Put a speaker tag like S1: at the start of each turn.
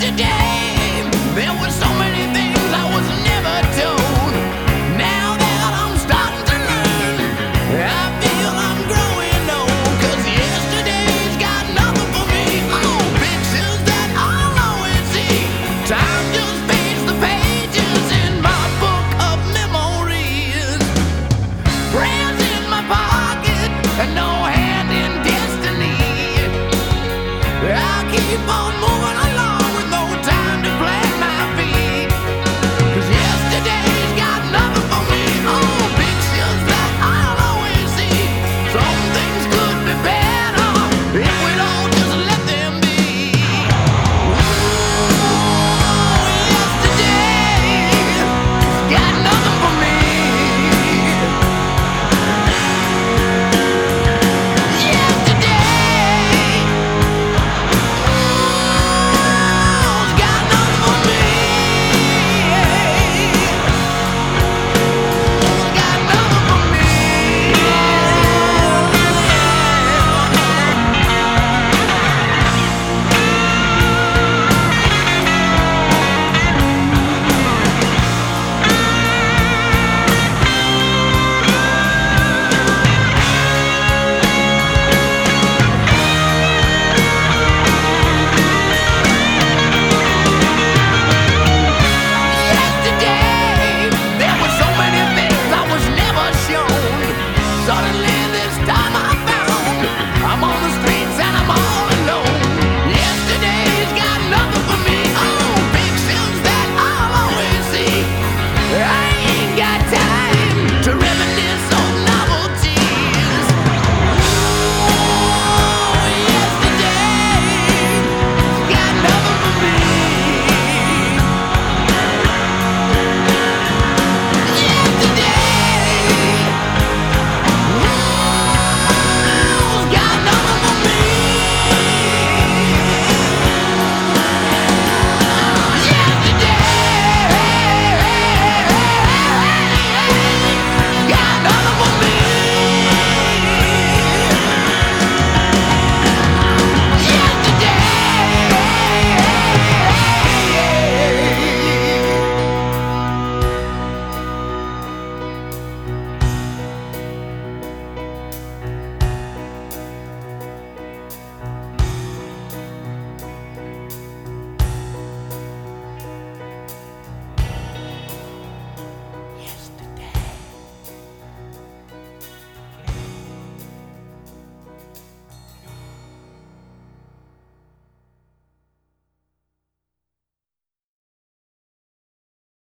S1: yesterday. There were so many things I was never told. Now that I'm starting to learn, I feel I'm growing old. 'Cause yesterday's got nothing for me. Oh, pictures that I'll always see. Time just fades the pages in my book of memories. Prayers in my pocket no hand in destiny. I keep on moving.